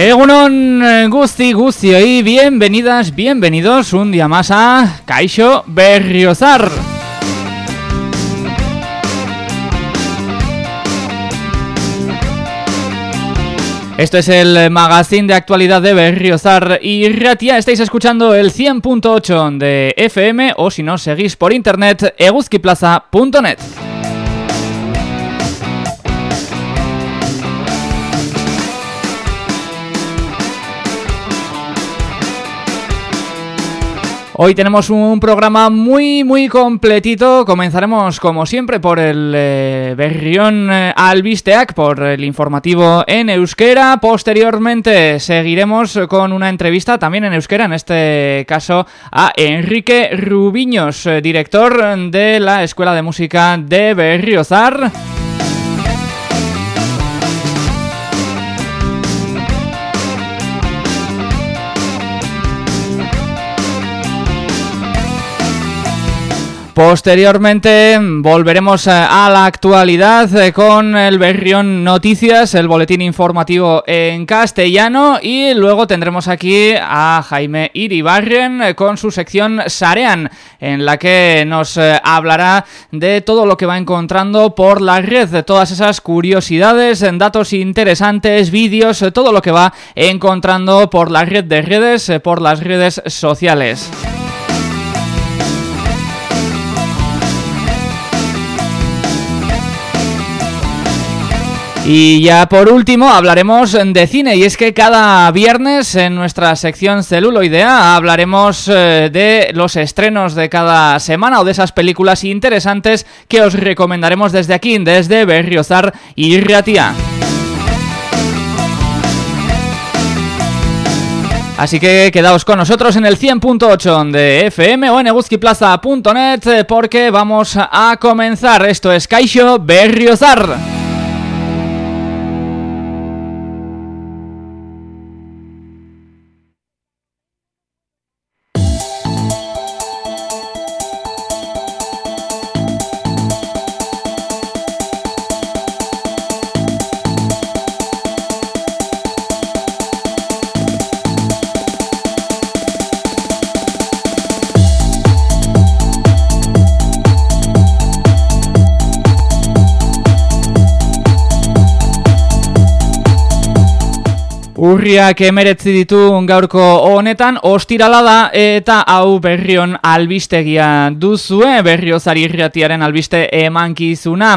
Egunon eh, Gusti Gusti hoy bienvenidas, bienvenidos un día más a Kaixo Berriozar. Esto es el magazine de actualidad de Berriozar y Ratia. Estáis escuchando el 100.8 de FM o si no seguís por internet eguzkiplaza.net. Hoy tenemos un programa muy muy completito. Comenzaremos como siempre por el eh, Berrión eh, Albisteac, por el informativo en euskera. Posteriormente seguiremos con una entrevista también en euskera, en este caso a Enrique Rubiños, eh, director de la Escuela de Música de Berriozar. Posteriormente volveremos eh, a la actualidad eh, con el Berrión Noticias, el boletín informativo en castellano y luego tendremos aquí a Jaime Iribarren eh, con su sección Sarean, en la que nos hablará de todo lo que va encontrando por la red, de todas esas curiosidades, datos interesantes, vídeos, todo lo que va encontrando por la red de redes, por las redes sociales. Y ya por último hablaremos de cine y es que cada viernes en nuestra sección celuloidea hablaremos eh, de los estrenos de cada semana o de esas películas interesantes que os recomendaremos desde aquí, desde Berriozar y Riatia. Así que quedaos con nosotros en el 100.8 de FM o en eguzkiplaza.net porque vamos a comenzar. Esto es Kaixo Berriozar. Urriak emeretzi ditu gaurko honetan, ostirala da eta hau berrion albistegia duzue, berriozari irriatiaren albiste emankizuna,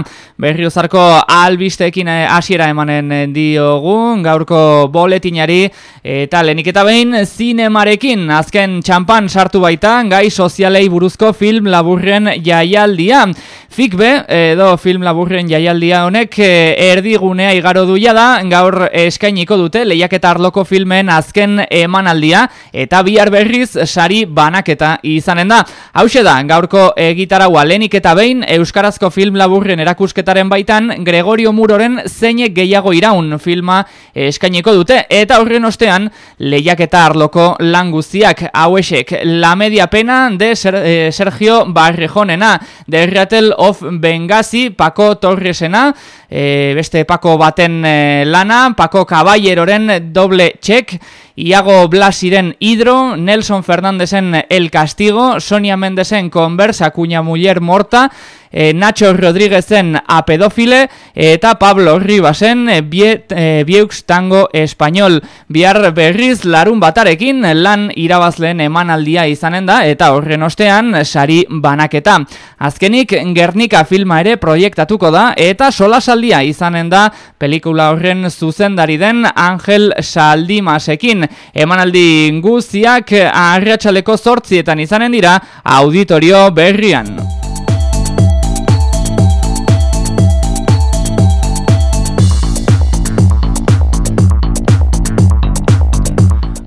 berriozarko albisteekin eh, hasiera emanen diogun, gaurko boletinari eta lenik eta behin zinemarekin, azken txampan sartu baita, gai sozialei buruzko film laburren jaialdia. Fikbe, edo film laburren jaialdia honek, eh, erdigunea igaro duia da, gaur eskainiko dute, lehiak eta arloko filmen azken emanaldia eta bihar berriz sari banaketa izanen da. Hau da, gaurko egitaraua lenik eta behin Euskarazko film laburren erakusketaren baitan Gregorio Muroren zeine gehiago iraun filma eskaineko dute eta horren ostean lehiak eta arloko languziak hauesek La Media Pena de eh, Sergio Barrejonena de Rattle of Benghazi Paco Torresena e, beste Paco baten e, lana Paco Caballeroren doble check. Iago Blasiren Hidro, Nelson Fernandezen El Castigo, Sonia Mendesen Conversa, Cuña Muller Morta, e, Nacho Rodríguezen A Pedófile eta Pablo Ribasen e, bie, e, Bieux Tango Español. Bihar berriz larun batarekin lan irabazleen emanaldia izanen da eta horren ostean sari banaketa. Azkenik Gernika filma ere proiektatuko da eta solasaldia izanen da pelikula horren zuzendari den Angel Saldimasekin. Emanaldi guztiak arratsaleko zortzietan izanen dira auditorio berrian.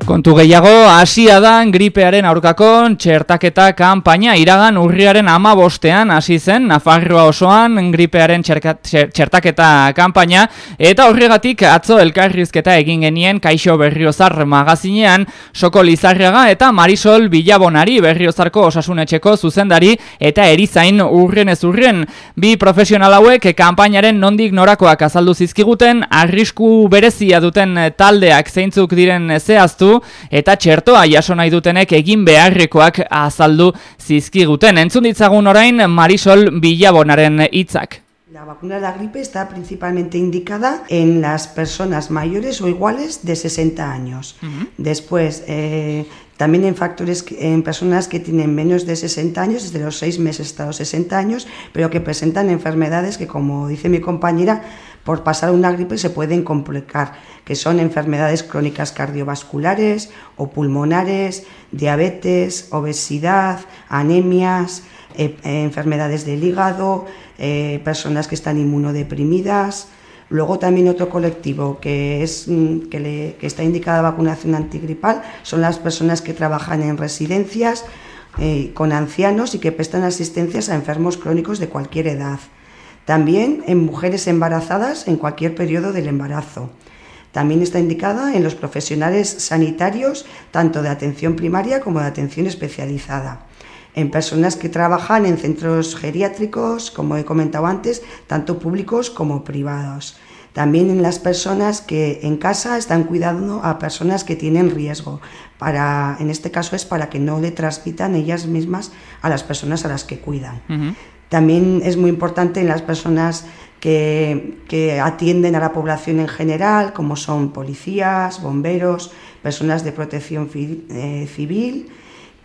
Kontu gehiago, hasia da gripearen aurkako txertaketa kanpaina iragan urriaren ama bostean hasi zen Nafarroa osoan gripearen txertaketa kanpaina eta horregatik atzo elkarrizketa egin genien Kaixo Berriozar magazinean Soko Lizarraga eta Marisol Bilabonari Berriozarko osasunetxeko zuzendari eta erizain urren ez urren. Bi profesional hauek kanpainaren nondik norakoak azaldu zizkiguten, arrisku berezia duten taldeak zeintzuk diren zehaztu eta txertoa jaso nahi dutenek egin beharrekoak azaldu zizkiguten. Entzun ditzagun orain Marisol Bilabonaren hitzak. La vacuna de la gripe está principalmente indicada en las personas mayores o iguales de 60 años. Uh -huh. Después, eh, también en factores, en personas que tienen menos de 60 años, desde los 6 meses hasta los 60 años, pero que presentan enfermedades que, como dice mi compañera, por pasar una gripe se pueden complicar, que son enfermedades crónicas cardiovasculares o pulmonares, diabetes, obesidad, anemias, eh, enfermedades del hígado, eh, personas que están inmunodeprimidas. Luego también otro colectivo que, es, mm, que, le, que está indicada vacunación antigripal son las personas que trabajan en residencias eh, con ancianos y que prestan asistencias a enfermos crónicos de cualquier edad. También en mujeres embarazadas en cualquier periodo del embarazo. También está indicada en los profesionales sanitarios, tanto de atención primaria como de atención especializada. En personas que trabajan en centros geriátricos, como he comentado antes, tanto públicos como privados. También en las personas que en casa están cuidando a personas que tienen riesgo. Para, en este caso es para que no le transmitan ellas mismas a las personas a las que cuidan. También es muy importante en las personas que, que, atienden a la población en general, como son policías, bomberos, personas de protección eh, civil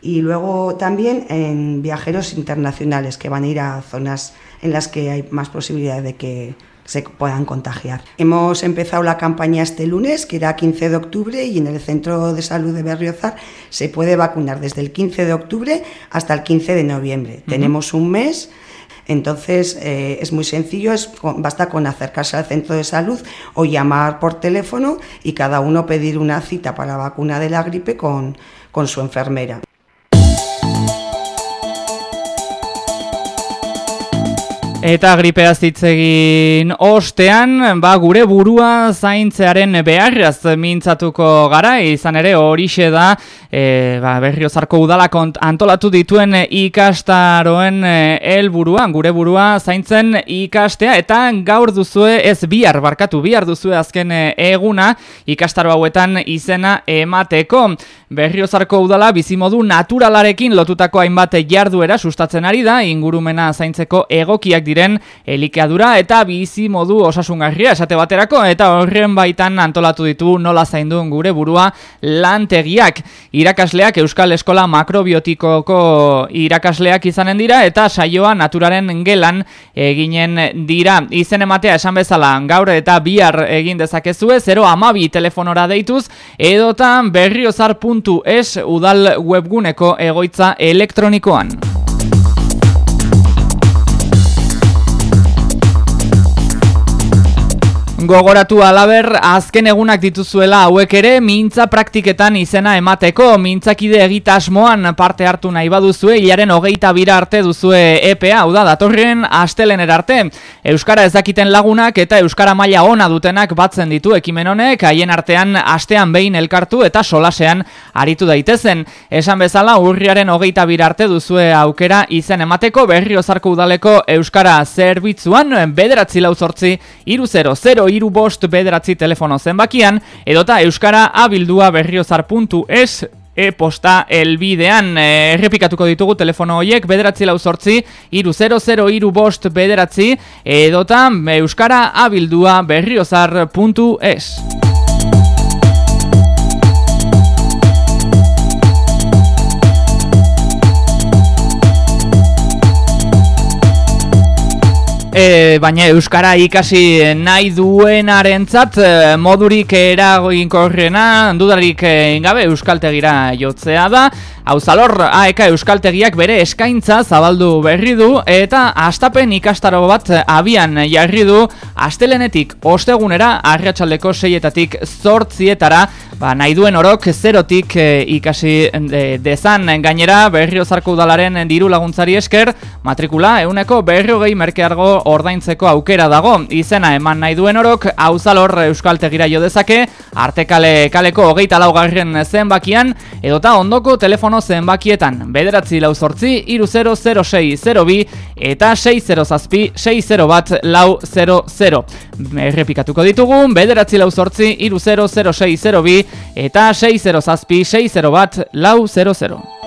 y luego también en viajeros internacionales que van a ir a zonas en las que hay más posibilidad de que se puedan contagiar. Hemos empezado la campaña este lunes, que era 15 de octubre, y en el Centro de Salud de Berriozar se puede vacunar desde el 15 de octubre hasta el 15 de noviembre. Uh -huh. Tenemos un mes entonces eh, es muy sencillo, es, basta con acercarse al centro de salud o llamar por teléfono y cada uno pedir una cita para la vacuna de la gripe con, con su enfermera. Eta gripea zitzegin ostean, ba, gure burua zaintzearen beharraz mintzatuko gara, izan ere horixe da e, ba, berriozarko udalak antolatu dituen ikastaroen helburuan gure burua zaintzen ikastea, eta gaur duzue ez bihar barkatu, bihar duzue azken eguna ikastaro hauetan izena emateko. Berriozarko udala bizimodu naturalarekin lotutako hainbat jarduera sustatzen ari da, ingurumena zaintzeko egokiak diren elikeadura eta bizi modu osasungarria esate baterako eta horren baitan antolatu ditu nola zainduen gure burua lantegiak. Irakasleak Euskal Eskola Makrobiotikoko irakasleak izanen dira eta saioa naturaren gelan eginen dira. Izen ematea esan bezala gaur eta bihar egin dezakezue 0 amabi telefonora deituz edotan berriozar.es udal webguneko egoitza elektronikoan. Gogoratu alaber, azken egunak dituzuela hauek ere, mintza praktiketan izena emateko, mintzakide egitasmoan parte hartu nahi baduzue, hilaren hogeita bira arte duzue EPA, hau da, datorren astelen arte. Euskara ezakiten lagunak eta Euskara maila ona dutenak batzen ditu ekimen honek, haien artean astean behin elkartu eta solasean aritu daitezen. Esan bezala, urriaren hogeita bira arte duzue aukera izen emateko, berriozarko udaleko Euskara zerbitzuan, bederatzi lau sortzi, iru 0, iru bost bederatzi telefono zenbakian, edota euskara abildua berriozar.es e-posta elbidean e, errepikatuko ditugu telefono horiek bederatzi lau sortzi iru 00 iru bost bederatzi edota euskara abildua berriozar.es E, baina Euskara ikasi nahi duenarentzat e, modurik eragoinkorrena dudarik e, gabe Euskaltegira jotzea da. Hauzalor AEK Euskaltegiak bere eskaintza zabaldu berri du eta astapen ikastaro bat abian jarri du astelenetik ostegunera arratsaldeko seietatik zortzietara ba, nahi duen orok zerotik e, ikasi e, dezan. Gainera berriozarko udalaren diru laguntzari esker matrikula euneko berrio gehi merkeargo ordaintzeko aukera dago. Izena eman nahi duen orok hauzalor euskaltegira jo dezake artekale kaleko hogeita laugarren zenbakian edota ondoko telefono zenbakietan. Bederatzi lau sortzi iru 006 bi eta 60 zazpi 60 bat lau 00 errepikatuko ditugu bederatzi lau sortzi iru 006 bi eta 60 zazpi 60 bat lau 00.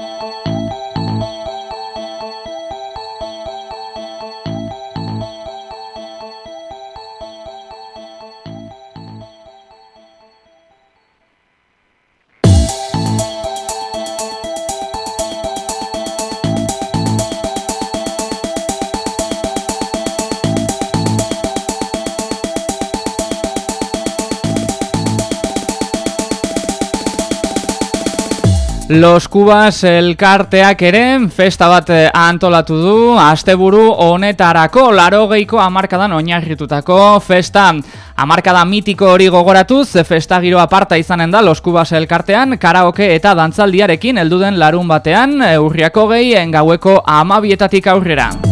Los Cubas elkarteak ere festa bat eh, antolatu du asteburu honetarako larogeiko hamarkadan oinarritutako festa hamarkada mitiko hori gogoratuz festa giro aparta izanen da Los Cubas elkartean karaoke eta dantzaldiarekin helduden larun batean urriako gehi engaueko amabietatik aurrera.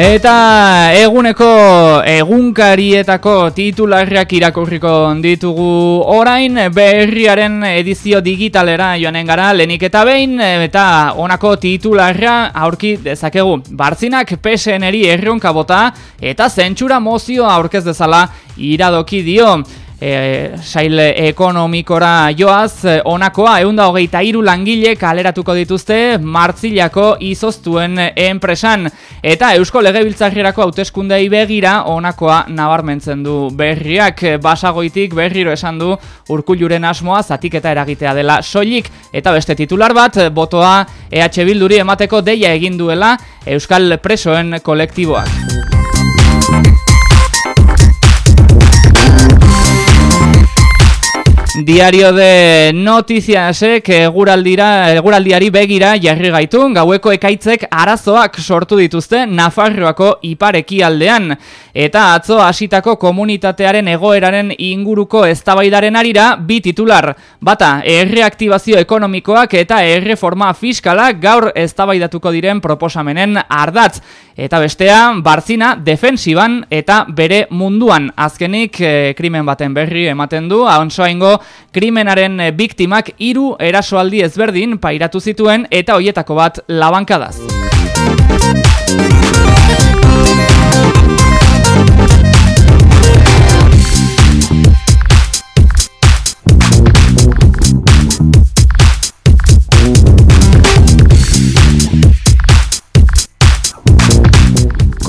Eta eguneko egunkarietako titularriak irakurriko ditugu orain berriaren edizio digitalera joanen gara lenik eta behin eta honako titularra aurki dezakegu. Bartzinak PSN-eri erronka bota eta zentsura mozio aurkez dezala iradoki dio e, sail ekonomikora joaz, e, onakoa eunda hogeita iru langile kaleratuko dituzte martzilako izoztuen enpresan. Eta Eusko Legebiltzarrierako hauteskundei begira onakoa nabarmentzen du berriak basagoitik berriro esan du urkulluren asmoa zatik eta eragitea dela soilik. Eta beste titular bat, botoa EH Bilduri emateko deia egin duela Euskal Presoen kolektiboak. Diario de Noticiasek eguraldira, eguraldiari begira jarri gaitu, gaueko ekaitzek arazoak sortu dituzte Nafarroako ipareki aldean. Eta atzo hasitako komunitatearen egoeraren inguruko eztabaidaren arira bi titular. Bata, erreaktibazio ekonomikoak eta erreforma fiskala gaur eztabaidatuko diren proposamenen ardatz. Eta bestea, barzina defensiban eta bere munduan. Azkenik, e, krimen baten berri ematen du, haunsoaingo krimenaren eh, biktimak hiru erasoaldi ezberdin pairatu zituen eta hoietako bat labankadaz.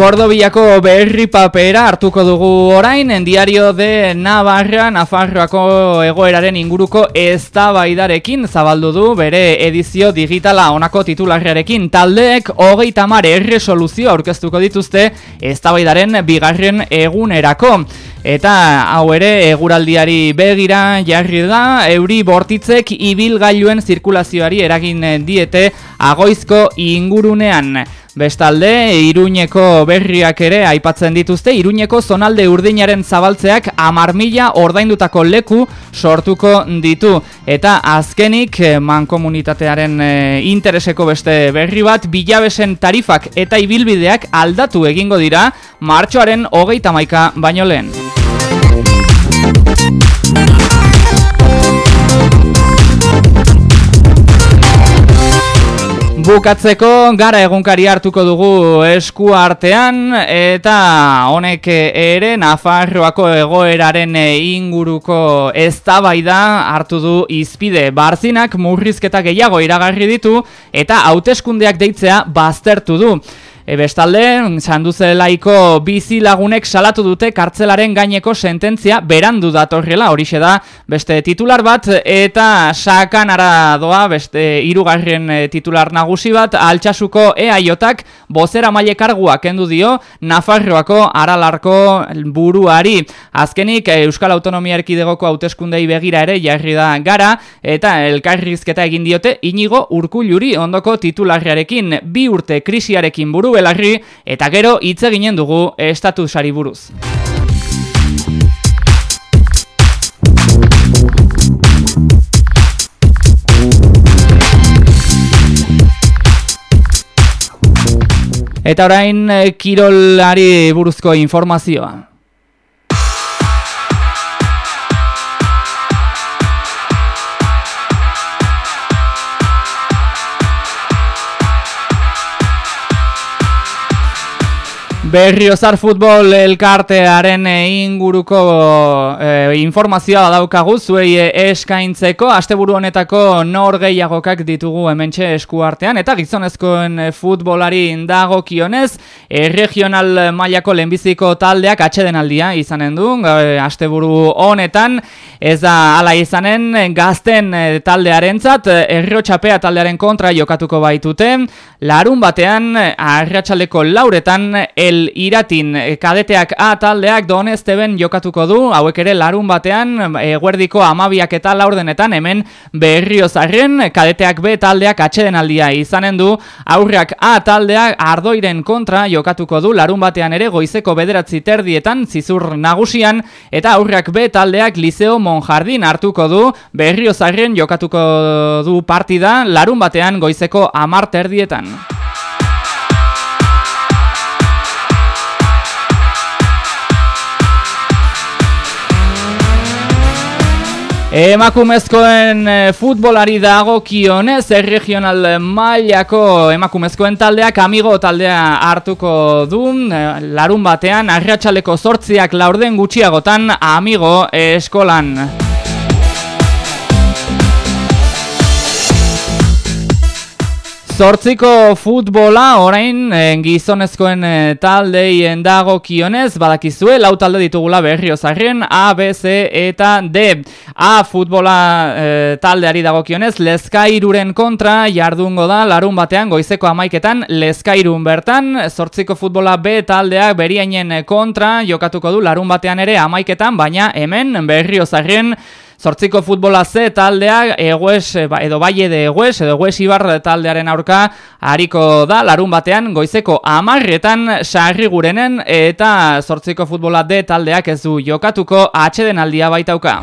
Kordobiako berri papera hartuko dugu orain, diario de Navarra, Nafarroako egoeraren inguruko eztabaidarekin zabaldu du bere edizio digitala onako titularrearekin taldeek hogeita mare erresoluzio aurkeztuko dituzte eztabaidaren bigarren egunerako. Eta hau ere eguraldiari begira jarri da, euri bortitzek ibilgailuen zirkulazioari eragin diete agoizko ingurunean. Bestalde, Iruñeko berriak ere aipatzen dituzte, Iruñeko zonalde urdinaren zabaltzeak amar mila ordaindutako leku sortuko ditu. Eta azkenik, eh, mankomunitatearen eh, intereseko beste berri bat, bilabesen tarifak eta ibilbideak aldatu egingo dira, martxoaren hogeita maika baino lehen. Bukatzeko gara egunkari hartuko dugu esku artean eta honek ere Nafarroako egoeraren inguruko eztabaida hartu du izpide. Barzinak murrizketa gehiago iragarri ditu eta hauteskundeak deitzea baztertu du. E bestalde, sanduze laiko bizi lagunek salatu dute kartzelaren gaineko sententzia berandu datorrela, horixe da beste titular bat, eta sakan ara doa beste irugarren e, titular nagusi bat, altxasuko eaiotak bozera maile kargua kendu dio Nafarroako aralarko buruari. Azkenik, e, Euskal Autonomia Erkidegoko hauteskundei begira ere jarri da gara, eta elkarrizketa egin diote inigo urkulluri ondoko titularriarekin bi urte krisiarekin buru belarri eta gero hitz eginen dugu estatusari buruz. Eta orain eh, kirolari buruzko informazioa. Berriozar futbol elkartearen inguruko e, informazioa daukagu zuei eskaintzeko. Asteburu honetako nor gehiagokak ditugu hementxe eskuartean eta gizonezkoen futbolari dagokionez e, regional mailako lehenbiziko taldeak atxeden aldia izanen du. E, asteburu honetan ez da ala izanen gazten taldearentzat errotxapea taldearen kontra jokatuko baitute. Larun batean arratsaleko lauretan el iratin eh, kadeteak A taldeak donezteben jokatuko du, hauek ere larun batean eguerdiko amabiak eta laurdenetan hemen berriozarren kadeteak B taldeak atxeden aldia izanen du, aurrak A taldeak ardoiren kontra jokatuko du. Larun batean ere goizeko bederatzi terdietan zizur nagusian. Eta aurrak B taldeak Liceo Monjardin hartuko du. Berriozarren jokatuko du partida. Larun batean goizeko amar Emakumezkoen eh, futbolari dago kionez, erregional mailako emakumezkoen taldeak amigo taldea hartuko du, eh, larun batean, arratsaleko sortziak laurden gutxiagotan amigo eskolan. Zortziko futbola orain eh, gizonezkoen eh, taldeien dago kionez, badakizue, lau talde ditugula berriozarren, A, B, C eta D. A futbola eh, taldeari dago kionez, lezkairuren kontra jardungo da, larun batean goizeko amaiketan lezkairun bertan, zortziko futbola B taldeak beriainen kontra jokatuko du larun batean ere amaiketan, baina hemen berriozarren Zortziko futbola ze taldea egues, ba, edo baie de egues, edo egues ibar taldearen aurka hariko da larun batean goizeko amarretan sarri gurenen eta zortziko futbola de taldeak ez du jokatuko atxeden aldia baitauka.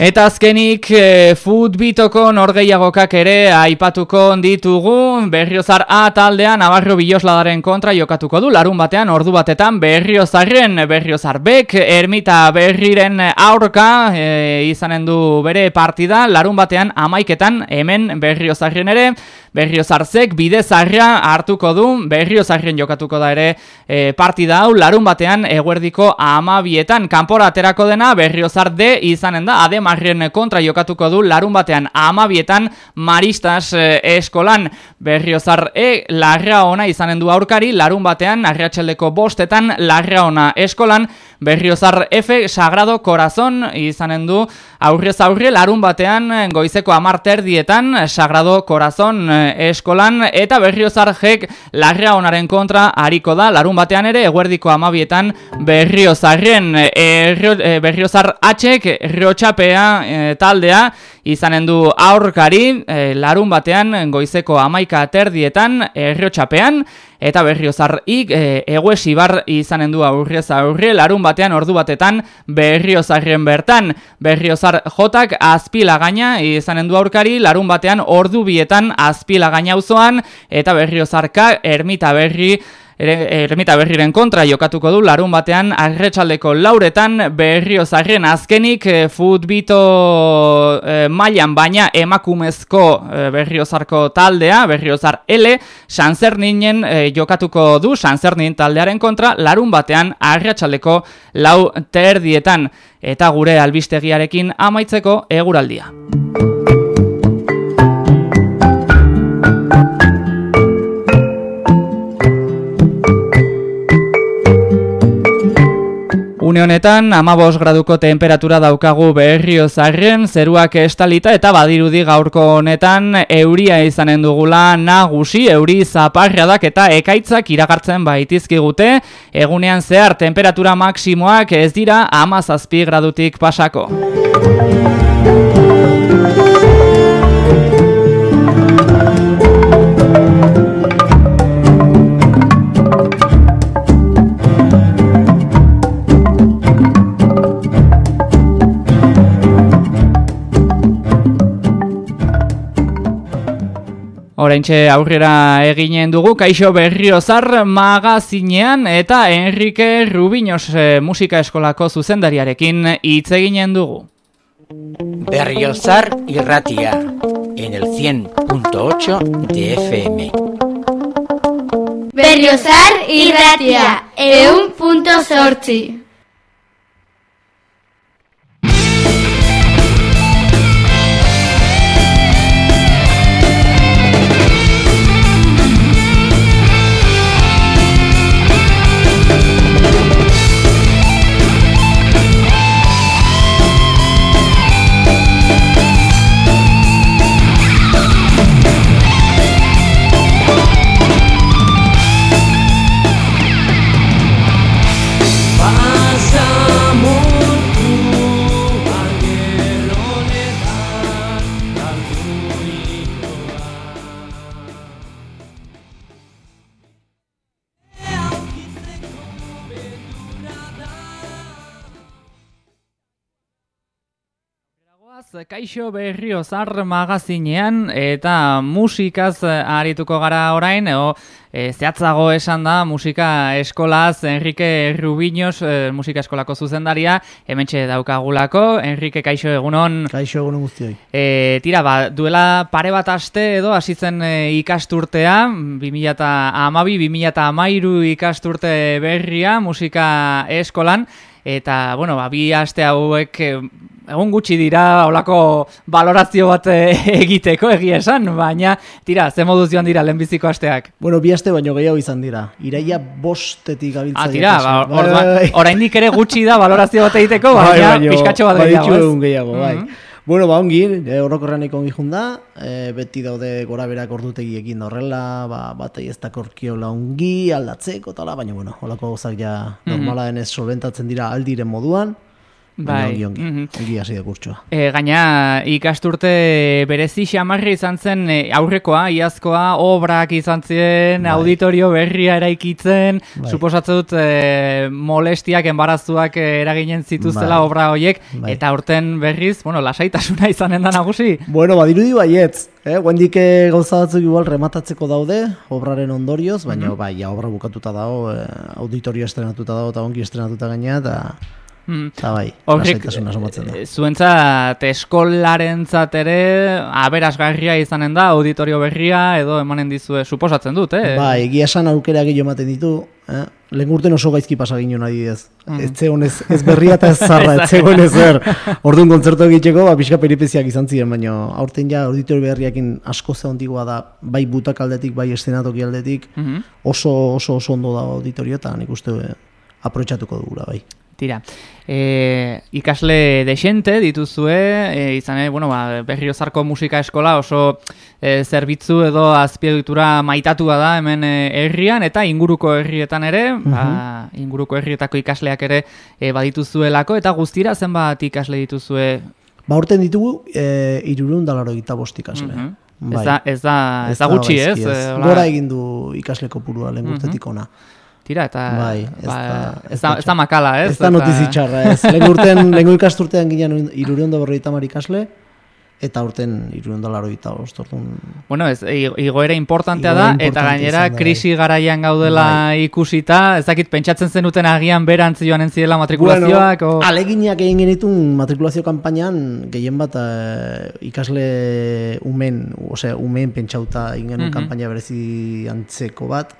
Eta azkenik e, futbitoko norgeiagokak ere aipatuko ditugu. Berriozar A taldean Navarro Bilosladaren kontra jokatuko du. Larun batean ordu batetan Berriozarren Berriozar Bek Ermita Berriren aurka e, izanen du bere partida. Larun batean amaiketan hemen Berriozarren ere. Berriozarzek bidezarra hartuko du, Berriozarren jokatuko da ere e, partida hau, larun batean eguerdiko amabietan kanpora aterako dena Berriozar D izanen da, ademarren kontra jokatuko du, larun batean amabietan Maristas e, eskolan. Berriozar E larra ona izanen du aurkari, larun batean arratxeldeko bostetan larra ona eskolan Berriozar F Sagrado Corazon izanen du aurrez aurre larun batean goizeko amarter dietan Sagrado Corazon eskolan eta berriozar jek larra onaren kontra hariko da larun batean ere eguerdiko amabietan berriozarren e, berriozar atxek riotxapea e, taldea izanen du aurkari e, larun batean goizeko amaika terdietan erriotxapean eta berriozarrik e, eguesibar izanen du aurrez aurre larun batean ordu batetan berriozarren bertan. Berriozar jotak azpila gaina izanen du aurkari larun batean ordu bietan azpila gaina uzoan eta berriozarka ermita berri eremita berriren kontra jokatuko du larun batean arretsaldeko lauretan berriozarren azkenik e, futbito e, mailan baina emakumezko e, berriozarko taldea, berriozar L, Sanzerninen e, jokatuko du Sanzernin taldearen kontra larun batean arretsaldeko lau terdietan eta gure albistegiarekin amaitzeko eguraldia. Une honetan, amabos graduko temperatura daukagu berrio zarren, zeruak estalita eta badirudi gaurko honetan euria izanen dugula nagusi, euri zaparradak eta ekaitzak iragartzen baitizkigute, egunean zehar temperatura maksimoak ez dira amazazpi gradutik pasako. Oraintxe aurrera eginen dugu Kaixo Berriozar magazinean eta Enrique Rubiños e, musika eskolako zuzendariarekin hitz eginen dugu. Berriozar irratia en el 100.8 de FM. Berriozar irratia, eun punto sortzi. Kaixo Berriozar magazinean eta musikaz arituko gara orain, o, e, zehatzago esan da musika eskolaz Enrique Rubiños e, musika eskolako zuzendaria, hementxe daukagulako, Enrique Kaixo egunon. Kaixo egunon guztioi. E, tira, ba, duela pare bat aste edo hasitzen e, ikasturtea, 2012-2013 ikasturte berria musika eskolan, eta, bueno, ba, bi aste hauek egun gutxi dira olako balorazio bat eh, egiteko egia esan, baina tira, ze moduz joan dira lehenbiziko asteak? Bueno, bi aste baino gehiago izan dira. Iraia bostetik gabiltza. Ah, tira, ba, or, bai, bai, bai. oraindik ere gutxi da balorazio bat egiteko, baina pixkatxo bat gehiago. Bai, egun gehiago, bai. Mm -hmm. Bueno, ba, ongi, e, horrokorrean ikon gihun da, e, beti daude gora berak ordutegiekin horrela, ba, batei ez da korkiola ongi, aldatzeko, tala, baina, bueno, holako gozak ja mhm. normala denez solventatzen dira aldiren moduan, Bai, ongi, ongi, mm -hmm. E, gaina, ikasturte berezi xamarri izan zen e, aurrekoa, iazkoa, obrak izan zen, bai. auditorio berria eraikitzen, bai. suposatzen dut e, molestiak, enbarazuak eraginen zituzela bai. obra horiek, bai. eta urten berriz, bueno, lasaitasuna izanen da nagusi? Bueno, badirudi baietz, eh? guendik gauza batzuk igual rematatzeko daude, obraren ondorioz, baina mm -hmm. bai, obra bukatuta dago, eh, auditorio estrenatuta dago, eta ongi estrenatuta gaina, eta... Mm. bai, Horrek, eh, zuentzat eskolaren ere aberasgarria izanen da, auditorio berria, edo emanen dizue, suposatzen dut, eh? Bai, egia esan aukera gehiago ematen ditu, eh? Lehen oso gaizki pasagin hona ez. Mm. Ez zegoen ez, ez berria eta ez zarra, ez zegoen ez er. Orduan kontzertu egiteko, ba, pixka peripeziak izan ziren, baina aurten ja auditorio berriakin asko ze ondigoa da, bai butak aldetik, bai estenatoki aldetik, mm oso, oso oso ondo da auditorio, eta nik uste eh, aprotxatuko dugula, bai. Tira, e, ikasle desente dituzue, e, izan, e, bueno, ba, berriozarko musika eskola oso e, zerbitzu edo azpiegitura maitatua da hemen e, herrian eta inguruko herrietan ere, ba, mhm. inguruko herrietako ikasleak ere e, badituzuelako, eta guztira zenbat ikasle dituzue? Ba, urten ditugu, e, irurun dalaro gita bost ikasle. Mhm. Bai. Ez, da, ez, da, ez, da, gutxi, ez? ez. Gora egin du ikasleko purua lehen urtetik ona tira eta bai, ez, ba, da, ez, da, ez da makala, ez? Ez da notizitxarra, ez. Lehen urtean, lehen ikasturtean ginen irure ondo berroita ikasle, eta urten irurendalaro eta orduan Bueno, ez, igoera importantea da, eta gainera da, krisi garaian gaudela ikusita, ez dakit pentsatzen zenuten agian berantz joanen zirela matrikulazioak, o... Aleginak egin genitun matrikulazio kanpainan gehien bat eh, ikasle umen, osea, umen pentsauta egin genuen Mhm. kanpaina berezi antzeko bat,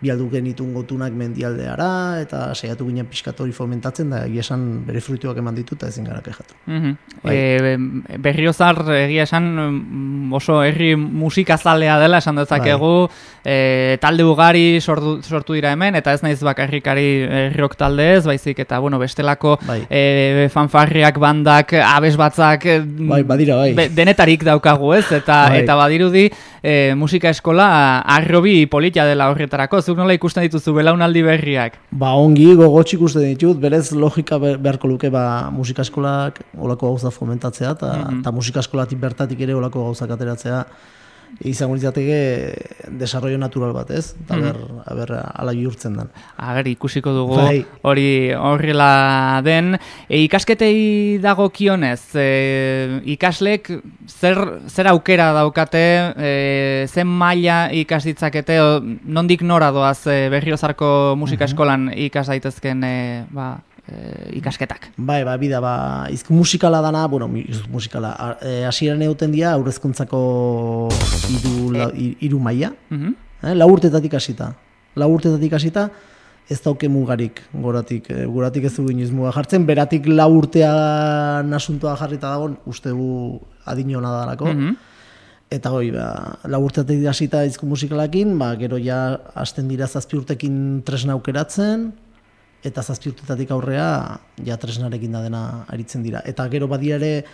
bialdu genitun gotunak mendialdeara, eta saiatu ginen pixkat hori fomentatzen, da egia esan bere fruituak eman ditu eta ezin gara kejatu. Mhm. Bai. E, berriozar egia esan mm, oso herri musikazalea dela esan dezakegu e, talde ugari sortu, sortu dira hemen eta ez naiz bakarrikari e, rock talde ez baizik eta bueno bestelako Bai. e, fanfarriak bandak abes batzak e, Bai, badira, bai. be- denetarik daukagu ez eta Bai. eta badirudi e, musika eskola arrobi polita dela horretarako zuk nola ikusten dituzu belaunaldi berriak Ba ongi gogotxik ikusten ditut, berez logika be- beharko luke ba, musika eskolak olako gauza fomentatzea, eta Mhm. eta musika eskolatik bertatik ere olako gauzak ateratzea izango litzateke desarrollo natural bat, ez? Eta Mhm. ber, aber, ala bihurtzen den. Ager ikusiko dugu Bai. hori horrela den. E, ikasketei dagokionez, e, ikaslek zer, zer aukera daukate, e, zen maila ikas ditzakete, o, nondik nora doaz e, berriozarko musika Mhm. eskolan ikas daitezken e, ba, e, ikasketak. Bai, ba, bida, ba, izku musikala dana, bueno, musikala, a- e, hasieran egoten dira aurrezkuntzako hiru la- hi- hiru maila, Mhm. eh, lau urtetatik hasita. Lau urtetatik hasita, ez dauke mugarik, goratik, eh, goratik ez du inoiz muga jartzen, beratik lau urtea nasuntoa jarrita dago, uste gu adino nadalako. Mhm. Eta hoi, ba, lau urtetik hasita izku musikalakin, ba, gero ja hasten dira zazpi urtekin tresna aukeratzen, eta zazpi urtetatik aurrea ja tresnarekin da dena aritzen dira. Eta gero badia ere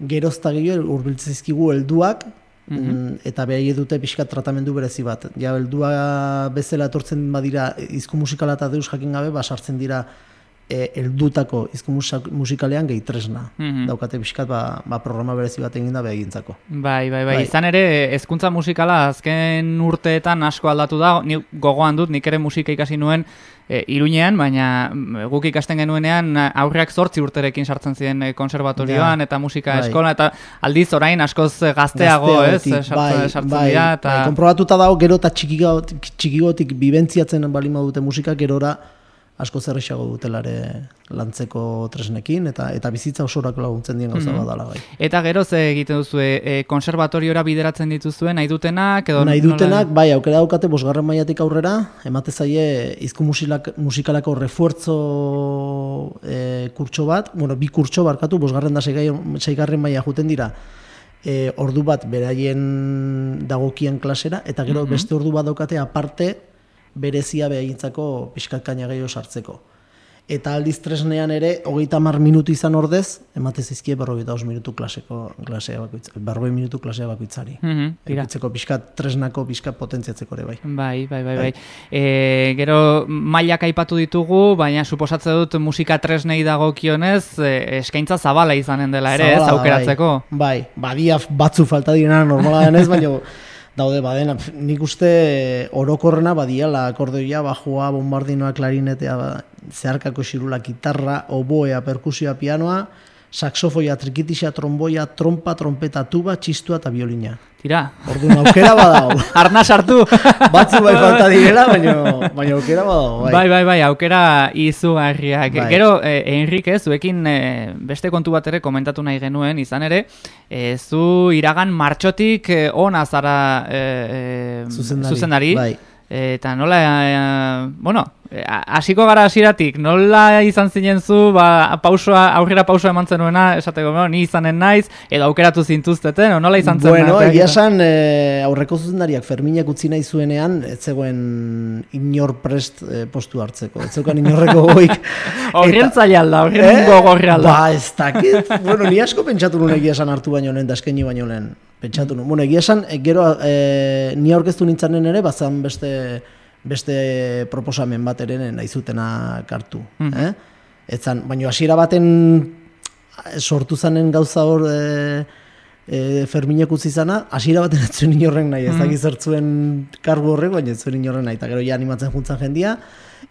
gerozta gehiago hurbiltzen zaizkigu helduak, mm, eta behai dute pixkat tratamendu berezi bat. Ja, heldua bezala etortzen badira izku musikala eta deus jakin gabe, ba, sartzen dira heldutako izku musa- musikalean gehi tresna. Mhm. Daukate pixkat ba, ba, programa berezi bat egin da behintzako. Bai, bai, bai, Bai. Izan ere, hezkuntza musikala azken urteetan asko aldatu da. Ni gogoan dut, nik ere musika ikasi nuen e, Iruñean, baina mm, guk ikasten genuenean aurreak zortzi urterekin sartzen ziren e, konservatorioan Ja. eta musika Bai. eskola, eta aldiz orain askoz e, gazteago, ez? Gazteagotik, Sartzen, bai, sartzen bai, dira, eta... bai, konprobatuta dago gero eta txikigotik, txikigotik bibentziatzen bali dute musika, gerora asko zerrexago dutelare lantzeko tresnekin, eta eta bizitza osorak laguntzen dien gauza Mhm. badala bai. Eta gero ze egiten duzu, e, konservatoriora bideratzen dituzue, nahi dutenak, edo... Nahi nola- dutenak, bai, aukera daukate bosgarren mailatik aurrera, emate zaie izku musilak, musikalako refuerzo e, kurtso bat, bueno, bi kurtso barkatu, bosgarren da seigai- seigarren maila juten dira, e, ordu bat beraien dagokien klasera, eta gero beste ordu bat daukate aparte berezia behaintzako pixkat kaina gehiago sartzeko. Eta aldiz tresnean ere, hogeita mar minutu izan ordez, emate zizkie berrogeita os minutu klaseko, klasea bakoitz, berrogei minutu klasea bakoitzari. Mhm, tira. Eukitzeko pixkat tresnako pixkat potentziatzeko ere bai. Bai, bai, bai, bai. E, gero mailak aipatu ditugu, baina suposatze dut musika tresnei dagokionez e, eskaintza zabala izanen dela ere, ez Zabala, aukeratzeko. Bai, bai, badia batzu falta direna normala denez, baina daude badena. Nik uste orokorrena badiala akordeoia, bajua, bombardinoa, klarinetea, ba, zeharkako xirula, gitarra, oboea, perkusioa, pianoa, saxofoia, trikitisa, tromboia, trompa, trompeta, tuba, txistua eta biolina. Tira, Orduan aukera badago. arna sartu! Batzu bai falta direla, baina, baina aukera badago. Bai. Bai, bai, bai, aukera izugarriak. Bai. Gero, eh, Enrique, zuekin eh, beste kontu bat ere komentatu nahi genuen, izan ere, eh, zu iragan martxotik eh, ona zara eh, eh, Zuzendari, zuzendari. bai. Eta nola, eh, bueno, eh, hasiko gara hasieratik, nola izan zinen zu, ba, pausua, aurrera pausua eman zenuena, esateko, bueno, ni izanen naiz, edo aukeratu zintuzteten, o nola izan zen? Bueno, egia esan eh, aurreko zuzendariak Ferminak utzi nahi zuenean, ez zegoen inor prest eh, postu hartzeko. Ez zeukan inorreko goik. Horrien zaila alda, horrien Eh? gogorra alda. Ba, ez dakit. bueno, ni asko pentsatu nuen egia esan hartu baino lehen, da eskaini baino lehen. Pentsatu nuen. Bueno, egia esan, eh, gero eh, ni aurkeztu nintzanen ere, bazan beste beste proposamen bat ere nahi zutenak hartu. eh? Etzan, baina hasiera baten sortu zanen gauza hor e, e, Ferminek utzi zana, hasiera baten ez zuen inorren nahi, ez Mhm. dakit zertzuen kargu horrek, baina ez zuen inorren nahi, eta gero ja animatzen juntzan jendia,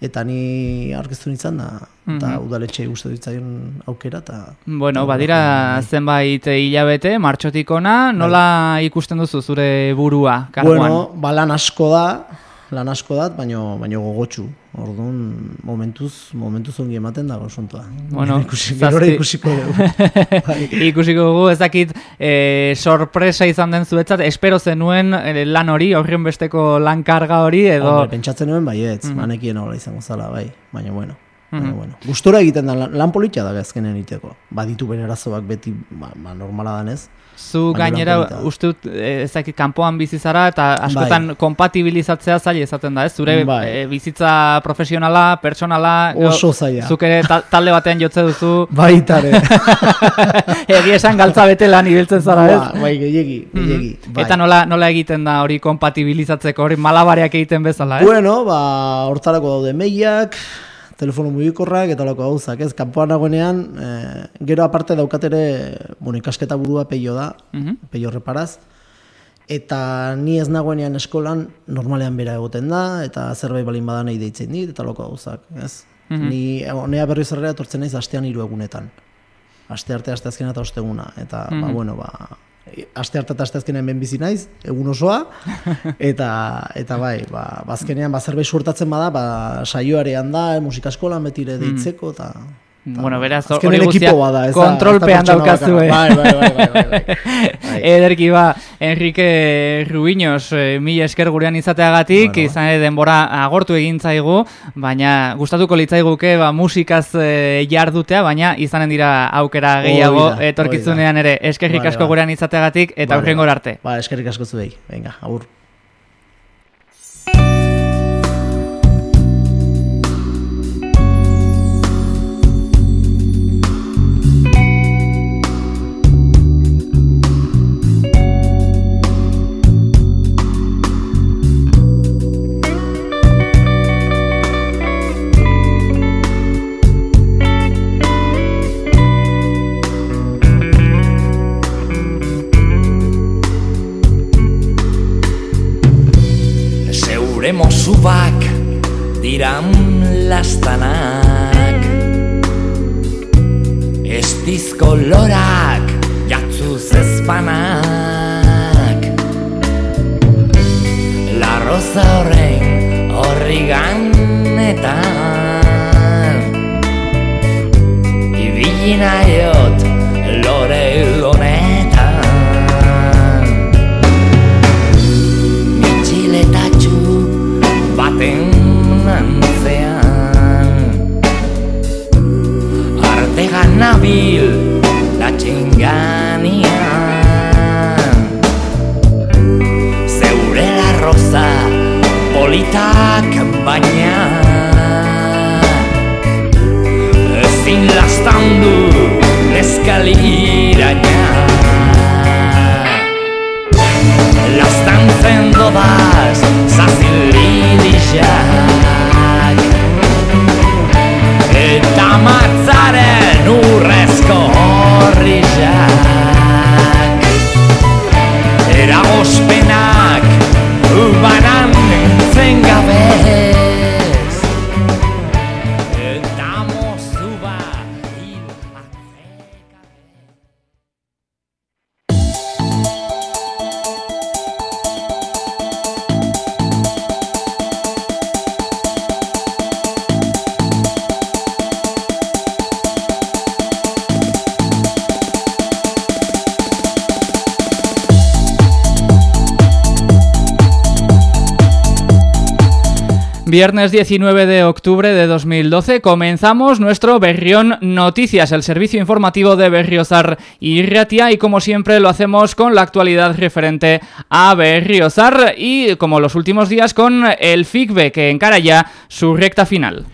eta ni aurkeztu nintzen da, eta Mhm. udaletxe guztu ditzaion aukera, eta... Bueno, badira zenbait hilabete, martxotik ona, nola ikusten duzu zure burua, karguan? Bueno, ba lan asko da, lan asko da, baino, baino gogotsu. Orduan, momentuz, momentuz ongi ematen da gozontua. Bueno, ikusi, zazpi- ikusiko dugu. Bai. Ikusiko dugu ez dakit e, sorpresa izan den zuetzat, espero zenuen e, lan hori, horren besteko lan karga hori, edo... Hombre, pentsatzen nuen baietz, Mhm. manekien hola izango zala, bai, baina bueno. Mhm. Baina, bueno. Gustora egiten da, lan, lan politxa da azkenen egiteko. Baditu bere arazoak beti, ba, ba, normala danez. Zu gainera uste dut e, ez dakit kanpoan bizi zara eta askotan konpatibilizatzea zaila izaten da, ez? Zure Bai. e, bizitza profesionala, personala, gero Oso zaila. Zuk ere ta- talde batean jotze duzu. Baitare. Egi esan galtza bete lan ibiltzen zara, ez? Ba, bai, gehiegi, gehiegi. Mhm. Bai. Eta nola, nola egiten da hori kompatibilizatzeko, hori malabareak egiten bezala, ez? Bueno, ba, hortarako daude meiak, telefono mugikorrak eta lako gauzak, ez? Kanpoan nagoenean, eh, gero aparte daukatere, bueno, ikasketa burua peio da, Mhm. peio reparaz, eta ni ez nagoenean eskolan normalean bera egoten da, eta zerbait balin badan nahi deitzen dit, eta loko gauzak, ez? Mhm. Ni honea berriz errera etortzen naiz astean hiru egunetan. Aste arte, aste azkena eta osteguna. Eta, ba, Mhm. bueno, ba, aste eta aste azkena hemen bizi naiz, egun osoa, eta, eta bai, ba, bazkenean, ba, zerbait suertatzen bada, ba, saioarean da, musika eskolan betire deitzeko, eta... eta, Bueno, beraz, hori guztia bada, ez kontrolpean ez da pertsona daukazue. bakarra. Bai, bai, bai, bai, bai, bai. Ederki ba, Enrique Rubiños, e, mila esker gurean izateagatik, Bueno. izan denbora agortu egin zaigu, baina gustatuko litzaiguke ba, musikaz e, jardutea, baina izanen dira aukera gehiago da, hori etorkizunean ere eskerrik asko ba. gurean izateagatik eta Vale, aurrengora ba. arte. Ba, eskerrik asko zuei. Venga, agur. Diran lastanak Estizko lorak jatzuz ezpanak. La rosa horren horri ganetan. Ibili naiot baina Ezin lastandu neskaliraina Lastantzen dodaz zazilidixak Eta matzaren urrezko horrizak Eragospenak banan think I've Viernes 19 de octubre de 2012 comenzamos nuestro Berrión Noticias, el servicio informativo de Berriozar y Irratia y como siempre lo hacemos con la actualidad referente a Berriozar y como los últimos días con el FICBE que encara ya su recta final.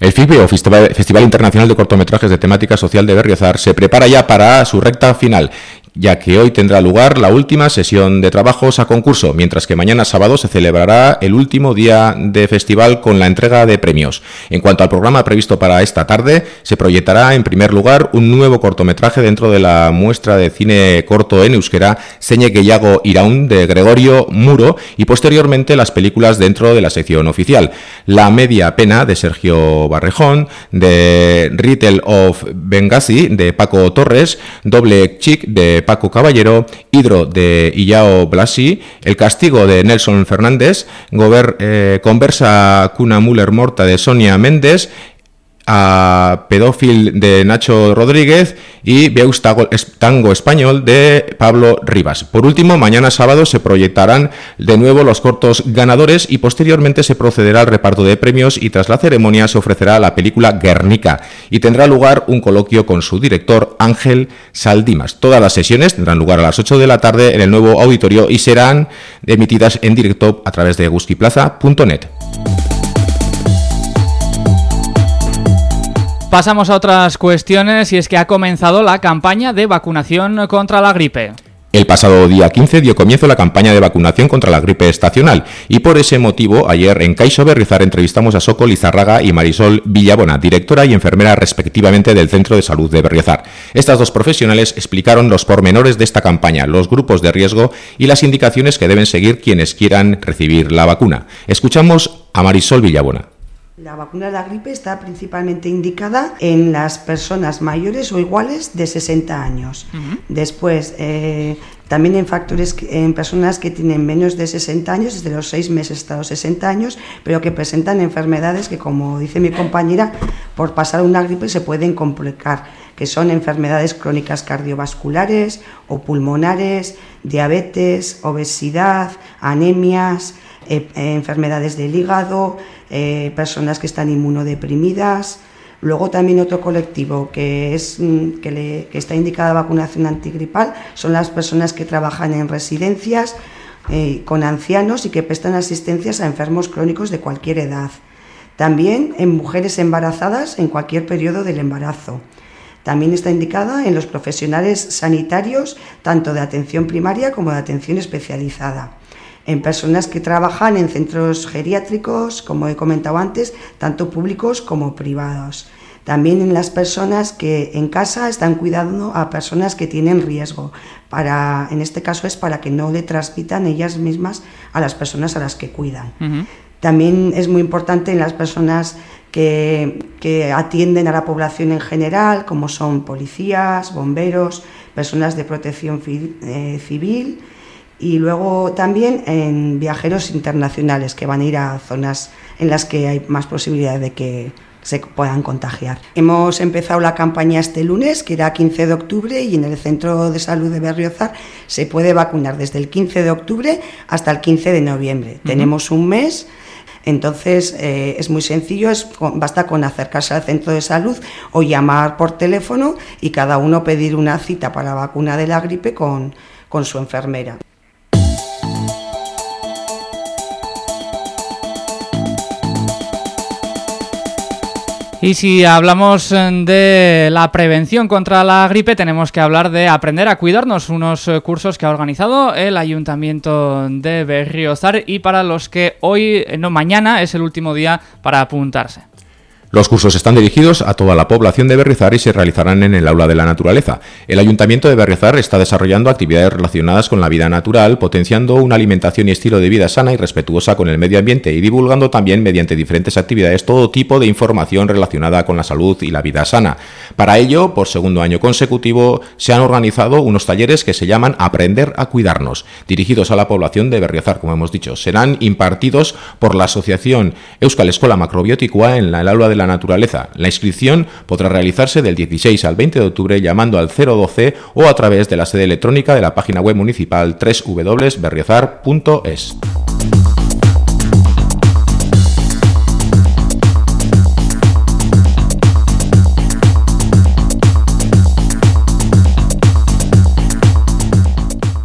El FICBE, o Festival Internacional de Cortometrajes de Temática Social de Berriozar, se prepara ya para su recta final, ya que hoy tendrá lugar la última sesión de trabajos a concurso, mientras que mañana sábado se celebrará el último día de festival con la entrega de premios. En cuanto al programa previsto para esta tarde, se proyectará en primer lugar un nuevo cortometraje dentro de la muestra de cine corto en euskera Señe Gehiago Iraun de Gregorio Muro y posteriormente las películas dentro de la sección oficial. La media pena de Sergio Barrejón, de Retail of Benghazi de Paco Torres, Doble Chic de Paco Caballero, Hidro de Illao Blasi, El castigo de Nelson Fernández, Gober, eh, Conversa Cuna Muller Morta de Sonia Méndez, a Pedófil de Nacho Rodríguez y Beus Tango Español de Pablo Rivas. Por último, mañana sábado se proyectarán de nuevo los cortos ganadores y posteriormente se procederá al reparto de premios y tras la ceremonia se ofrecerá la película Guernica y tendrá lugar un coloquio con su director Ángel Saldimas. Todas las sesiones tendrán lugar a las 8 de la tarde en el nuevo auditorio y serán emitidas en directo a través de guskiplaza.net. Pasamos a otras cuestiones y es que ha comenzado la campaña de vacunación contra la gripe. El pasado día 15 dio comienzo la campaña de vacunación contra la gripe estacional y por ese motivo ayer en Caixo Berrizar entrevistamos a Soco Lizarraga y Marisol Villabona, directora y enfermera respectivamente del Centro de Salud de Berriozar. Estas dos profesionales explicaron los pormenores de esta campaña, los grupos de riesgo y las indicaciones que deben seguir quienes quieran recibir la vacuna. Escuchamos a Marisol Villabona. La vacuna de la gripe está principalmente indicada en las personas mayores o iguales de 60 años. Uh -huh. Después, eh, también en factores en personas que tienen menos de 60 años, desde los 6 meses hasta los 60 años, pero que presentan enfermedades que, como dice mi compañera, por pasar una gripe se pueden complicar, que son enfermedades crónicas cardiovasculares o pulmonares, diabetes, obesidad, anemias, eh, enfermedades del hígado, eh, personas que están inmunodeprimidas. Luego también otro colectivo que, es, mm, que, le, que está indicada vacunación antigripal son las personas que trabajan en residencias eh, con ancianos y que prestan asistencias a enfermos crónicos de cualquier edad. También en mujeres embarazadas en cualquier periodo del embarazo. También está indicada en los profesionales sanitarios, tanto de atención primaria como de atención especializada en personas que trabajan en centros geriátricos, como he comentado antes, tanto públicos como privados. También en las personas que en casa están cuidando a personas que tienen riesgo. Para, en este caso es para que no le transmitan ellas mismas a las personas a las que cuidan. Uh -huh. También es muy importante en las personas que, que, atienden a la población en general, como son policías, bomberos, personas de protección eh, civil y luego también en viajeros internacionales que van a ir a zonas en las que hay más posibilidad de que se puedan contagiar. Hemos empezado la campaña este lunes, que era 15 de octubre, y en el Centro de Salud de Berriozar se puede vacunar desde el 15 de octubre hasta el 15 de noviembre. Uh -huh. Tenemos un mes. Entonces eh, es muy sencillo, es, basta con acercarse al centro de salud o llamar por teléfono y cada uno pedir una cita para la vacuna de la gripe con, con su enfermera. Y si hablamos eh, de la prevención contra la gripe, tenemos que hablar de aprender a cuidarnos, unos eh, cursos que ha organizado el Ayuntamiento de Berriozar y para los que hoy, eh, no, mañana es el último día para apuntarse. Los cursos están dirigidos a toda la población de Berrizar y se realizarán en el Aula de la Naturaleza. El Ayuntamiento de Berrizar está desarrollando actividades relacionadas con la vida natural, potenciando una alimentación y estilo de vida sana y respetuosa con el medio ambiente y divulgando también mediante diferentes actividades todo tipo de información relacionada con la salud y la vida sana. Para ello, por segundo año consecutivo, se han organizado unos talleres que se llaman Aprender a Cuidarnos, dirigidos a la población de Berriozar, como hemos dicho. Serán impartidos por la Asociación Euskal Escola Macrobiótica en el Aula de la naturaleza. La inscripción podrá realizarse del 16 al 20 de octubre llamando al 012 o a través de la sede electrónica de la página web municipal www.berriozar.es.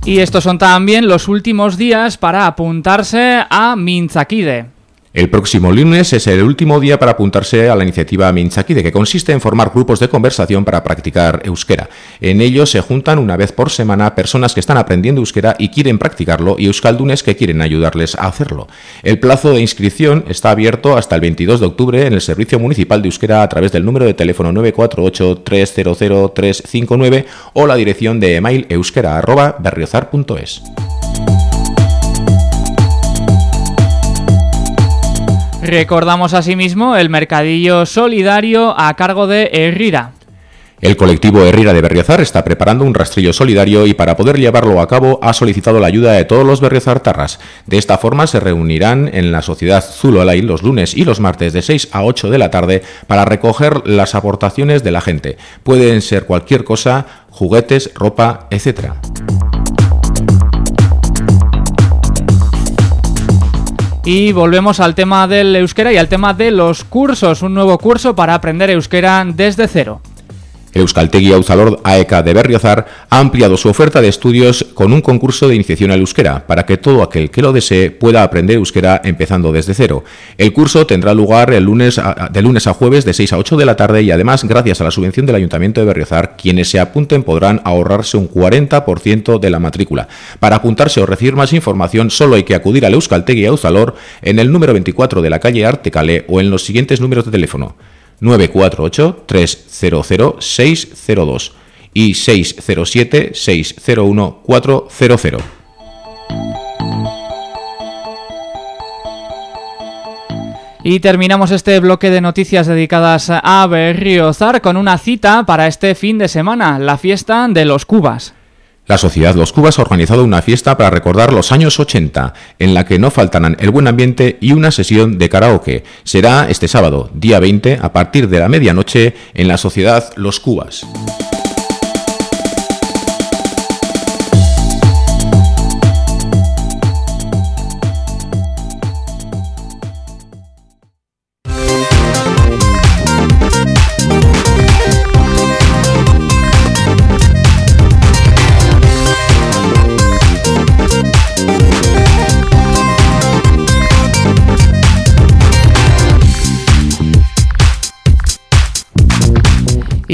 Y estos son también los últimos días para apuntarse a Minzakide. El próximo lunes es el último día para apuntarse a la iniciativa Minchakide, que consiste en formar grupos de conversación para practicar euskera. En ellos se juntan una vez por semana personas que están aprendiendo euskera y quieren practicarlo y euskaldunes que quieren ayudarles a hacerlo. El plazo de inscripción está abierto hasta el 22 de octubre en el Servicio Municipal de Euskera a través del número de teléfono 948-300-359 o la dirección de email euskera.berriozar.es. Recordamos asimismo el mercadillo solidario a cargo de Herrira. El colectivo Herrera de Berriozar está preparando un rastrillo solidario y para poder llevarlo a cabo ha solicitado la ayuda de todos los berriozartarras. De esta forma se reunirán en la sociedad Zulolay los lunes y los martes de 6 a 8 de la tarde para recoger las aportaciones de la gente. Pueden ser cualquier cosa, juguetes, ropa, etcétera. Y volvemos al tema del euskera y al tema de los cursos, un nuevo curso para aprender euskera desde cero. El Euskaltegui Auzalord AEK de Berriozar ha ampliado su oferta de estudios con un concurso de iniciación al euskera, para que todo aquel que lo desee pueda aprender euskera empezando desde cero. El curso tendrá lugar de lunes a jueves de 6 a 8 de la tarde y además, gracias a la subvención del Ayuntamiento de Berriozar, quienes se apunten podrán ahorrarse un 40% de la matrícula. Para apuntarse o recibir más información, solo hay que acudir al Euskaltegui Auzalor en el número 24 de la calle Artecale o en los siguientes números de teléfono. 948-300-602 y 607-601-400. Y terminamos este bloque de noticias dedicadas a Berriozar con una cita para este fin de semana, la fiesta de los Cubas. La Sociedad Los Cubas ha organizado una fiesta para recordar los años 80, en la que no faltarán el buen ambiente y una sesión de karaoke. Será este sábado, día 20, a partir de la medianoche, en la Sociedad Los Cubas.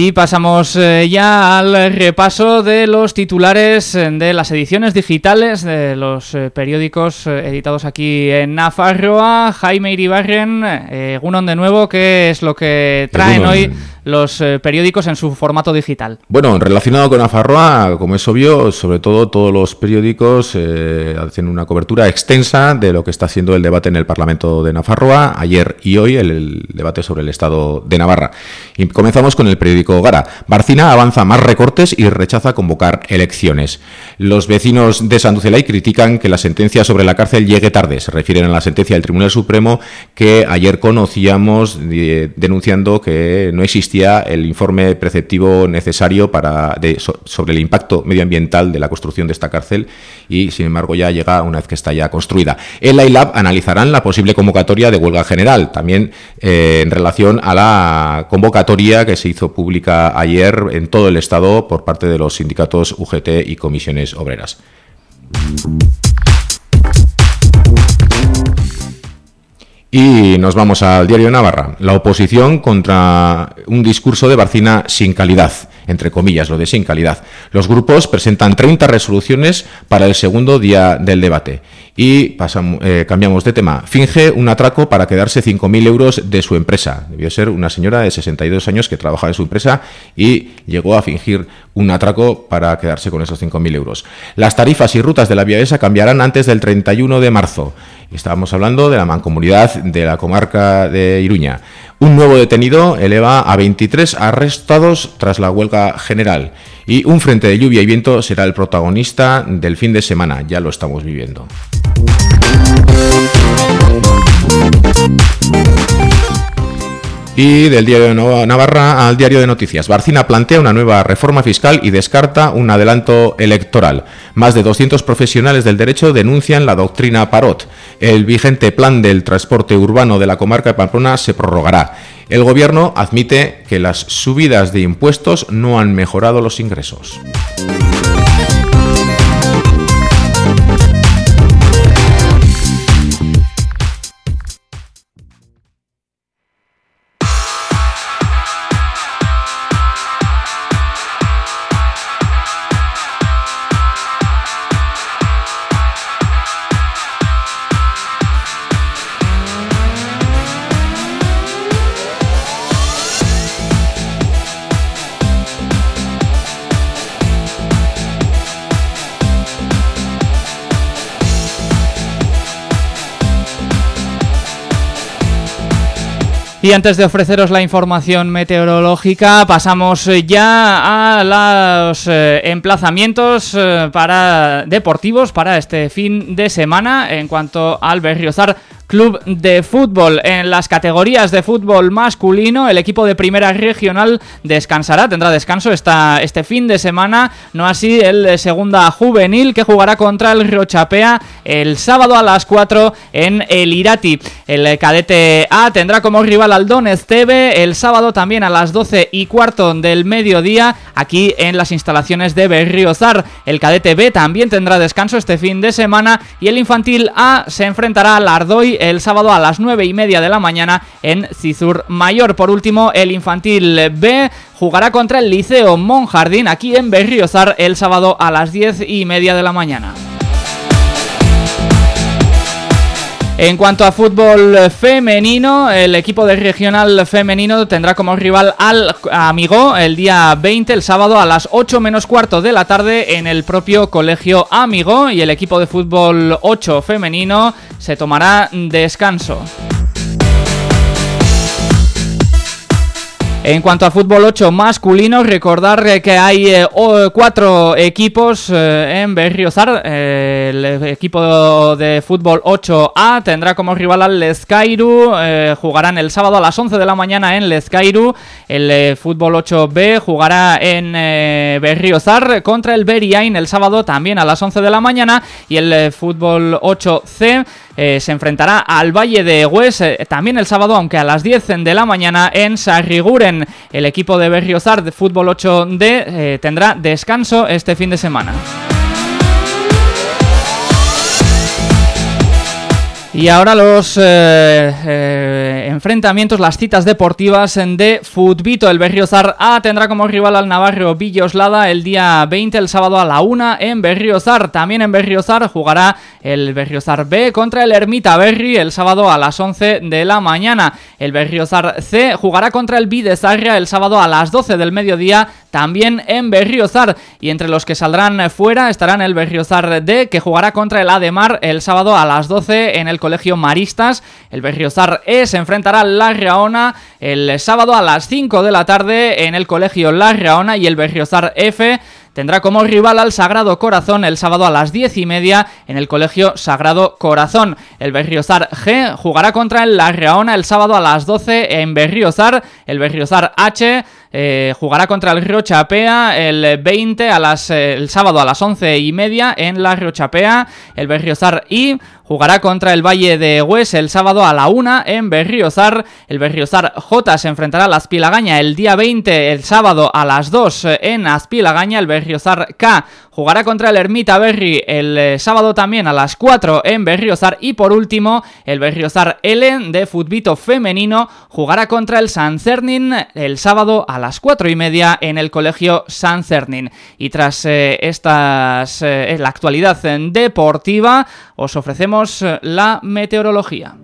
Y pasamos eh, ya al repaso de los titulares eh, de las ediciones digitales de los eh, periódicos editados aquí en Nafarroa. Jaime Iribarren, eh, Gunon de nuevo, ¿qué es lo que traen hoy los eh, periódicos en su formato digital? Bueno, relacionado con Afarroa, como es obvio, sobre todo todos los periódicos eh, hacen una cobertura extensa de lo que está haciendo el debate en el Parlamento de Nafarroa, ayer y hoy el, debate sobre el Estado de Navarra. Y comenzamos con el periódico Gara. Barcina avanza más recortes y rechaza convocar elecciones. Los vecinos de Sanducelay critican que la sentencia sobre la cárcel llegue tarde. Se refieren a la sentencia del Tribunal Supremo que ayer conocíamos eh, denunciando que no el informe preceptivo necesario para sobre el impacto medioambiental de la construcción de esta cárcel y sin embargo ya llega una vez que está ya construida. En la ILAB analizarán la posible convocatoria de huelga general, también eh, en relación a la convocatoria que se hizo pública ayer en todo el Estado por parte de los sindicatos UGT y comisiones obreras. Y nos vamos al diario Navarra. La oposición contra un discurso de Barcina sin calidad, entre comillas, lo de sin calidad. Los grupos presentan 30 resoluciones para el segundo día del debate. Y pasamos, eh, cambiamos de tema. Finge un atraco para quedarse 5.000 euros de su empresa. Debió ser una señora de 62 años que trabaja en su empresa y llegó a fingir un atraco para quedarse con esos 5.000 euros. Las tarifas y rutas de la Vía cambiarán antes del 31 de marzo. Estábamos hablando de la mancomunidad de la comarca de Iruña. Un nuevo detenido eleva a 23 arrestados tras la huelga general. Y un frente de lluvia y viento será el protagonista del fin de semana. Ya lo estamos viviendo. Y del diario de Navarra al diario de noticias. Barcina plantea una nueva reforma fiscal y descarta un adelanto electoral. Más de 200 profesionales del derecho denuncian la doctrina Parot. El vigente plan del transporte urbano de la comarca de Pamplona se prorrogará. El gobierno admite que las subidas de impuestos no han mejorado los ingresos. Y antes de ofreceros la información meteorológica, pasamos eh, ya a los eh, emplazamientos eh, para deportivos para este fin de semana en cuanto al Berriozar Club de Fútbol. En las categorías de fútbol masculino, el equipo de primera regional descansará, tendrá descanso esta, este fin de semana, no así el de segunda juvenil que jugará contra el Riochapea el sábado a las 4 en el Irati. El cadete A tendrá como rival al Don Esteve el sábado también a las 12 y cuarto del mediodía aquí en las instalaciones de Berriozar. El cadete B también tendrá descanso este fin de semana y el infantil A se enfrentará al Ardoy el sábado a las 9 y media de la mañana en Cizur Mayor. Por último, el infantil B jugará contra el Liceo Monjardín aquí en Berriozar el sábado a las 10 y media de la mañana. En cuanto a fútbol femenino, el equipo de regional femenino tendrá como rival al Amigo el día 20, el sábado a las 8 menos cuarto de la tarde en el propio colegio Amigo y el equipo de fútbol 8 femenino se tomará descanso. En cuanto a fútbol 8 masculino, recordar que hay eh, cuatro equipos eh, en Berriozar. Eh, el equipo de fútbol 8A tendrá como rival al Lezcairu. jugarán el sábado a las 11 de la mañana en Lezcairu. El fútbol 8B jugará en Berriozar contra el Beriain el sábado también a las 11 de la mañana. Y el fútbol 8C eh, se enfrentará al Valle de Hues eh, también el sábado, aunque a las 10 de la mañana en Sarriguren. El equipo de Berriozar de Fútbol 8D eh, tendrá descanso este fin de semana. Y ahora los eh, eh, enfrentamientos, las citas deportivas de Futbito. El Berriozar A tendrá como rival al Navarro Villoslada el día 20, el sábado a la 1 en Berriozar. También en Berriozar jugará el Berriozar B contra el Ermita Berri el sábado a las 11 de la mañana. El Berriozar C jugará contra el Bidezarria el sábado a las 12 del mediodía también en Berriozar. Y entre los que saldrán fuera estarán el Berriozar D que jugará contra el Ademar el sábado a las 12 en el Colegio Maristas. El Berriozar E se enfrentará al La Reaona el sábado a las 5 de la tarde en el Colegio La Reaona y el Berriozar F tendrá como rival al Sagrado Corazón el sábado a las 10 y media en el Colegio Sagrado Corazón. El Berriozar G jugará contra el La Reaona el sábado a las 12 en Berriozar. El Berriozar H eh, jugará contra el Río Chapea el 20 a las, eh, el sábado a las 11 y media en la Río Chapea. El Berriozar I jugará contra el Valle de Hues el sábado a la 1 en Berriozar. El Berriozar J se enfrentará a la Aspilagaña el día 20, el sábado a las 2 en Aspilagaña. El Berriozar K jugará contra el Ermita Berri el eh, sábado también a las 4 en Berriozar. Y por último, el Berriozar L de Futbito Femenino jugará contra el San Cernin el sábado a las 4 y media en el Colegio San Cernin. Y tras eh, eh, la actualidad deportiva, os ofrecemos eh, la meteorología.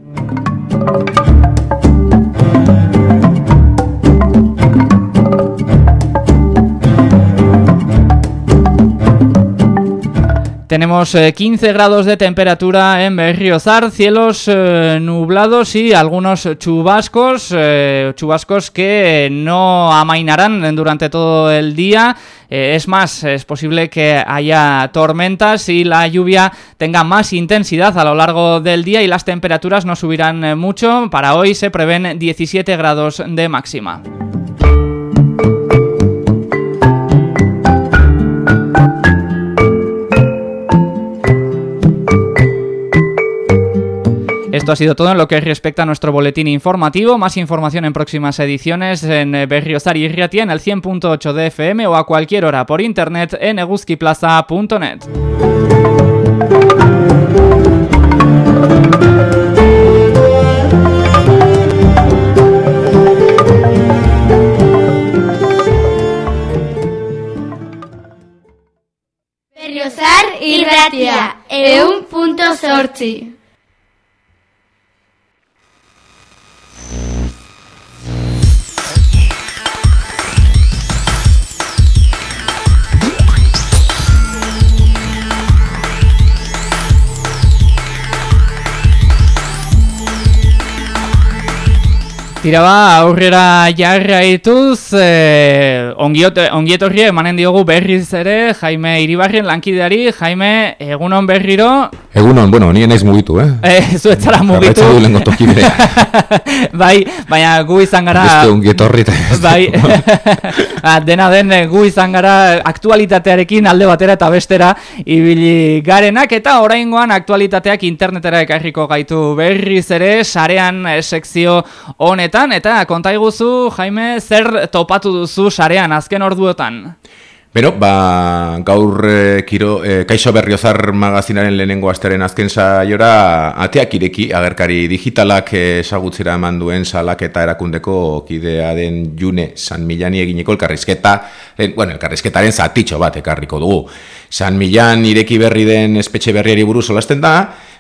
Tenemos 15 grados de temperatura en Berriozar, cielos eh, nublados y algunos chubascos, eh, chubascos que no amainarán durante todo el día. Eh, es más, es posible que haya tormentas y la lluvia tenga más intensidad a lo largo del día y las temperaturas no subirán mucho. Para hoy se prevén 17 grados de máxima. Esto ha sido todo en lo que respecta a nuestro boletín informativo. Más información en próximas ediciones en Berriozar y Riatia en el 100.8 de FM o a cualquier hora por internet en eguzquiplaza.net. Berriozar y Ratia, eun punto sortzi. Tira ba, aurrera jarraituz, eh, ongiote- ongietorri emanen diogu berriz ere, Jaime Iribarrien lankideari, Jaime, egunon berriro, Egunon, bueno, nien naiz mugitu, eh? eh, zuetzara mugitu. Jarraitzen du lehengo toki berea. bai, baina gu izan gara... Beste ongietorri eta... Bai, Ah, dena den eh, gu izan gara aktualitatearekin alde batera eta bestera ibili garenak eta oraingoan aktualitateak internetera ekarriko gaitu berriz ere sarean sekzio honetan eta konta iguzu Jaime zer topatu duzu sarean azken orduotan. Bero, ba, gaur eh, kiro, eh, Kaixo Berriozar magazinaren lehenengo asteren azken saiora ateak ireki agerkari digitalak eh, esagutzera eman duen salak eta erakundeko kidea den June San Millani egineko elkarrizketa, eh, bueno, elkarrizketaren zatitxo bat ekarriko dugu. San Millan ireki berri den espetxe berriari buruz solasten da,